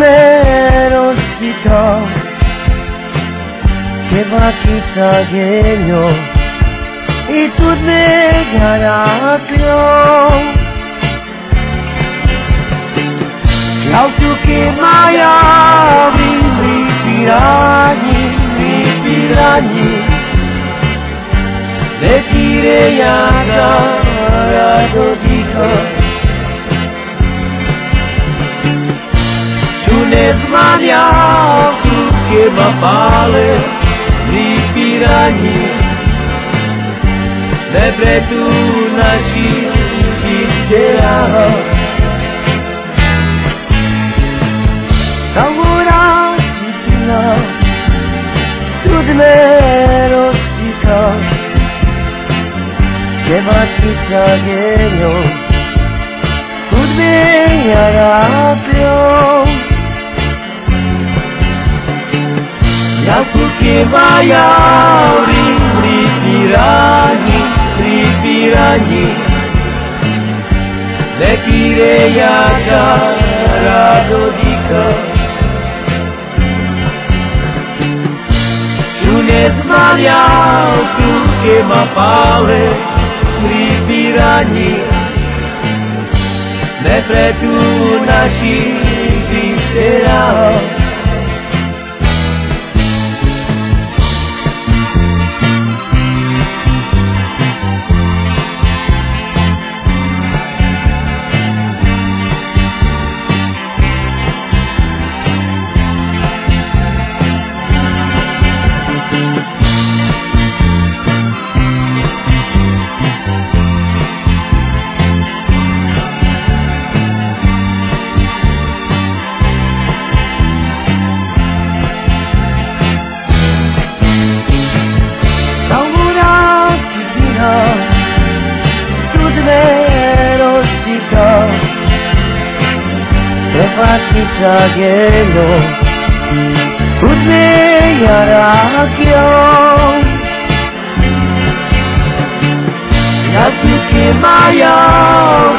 primer hospital que bakitzageño y tu negara creo Klautu que maya mi mi Sunes mania Kuke mapale pirani Lebre tu naši Isterao Saura citina Tudme rostika Kevati chagenyo Tudme Yakukibaya uri ripiranyi ripiranyi Lekire yaka radodika Shunes maria kuke mapale ripiranyi Lepretu nashi viscerao vatnitzagelo Udne yarakyo Yasuke maya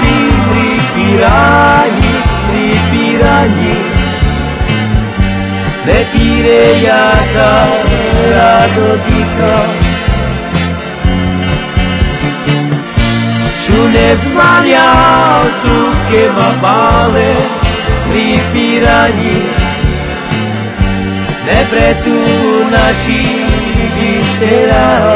Rivri pirayi Rivirayi mabale sobre tu nascimento terá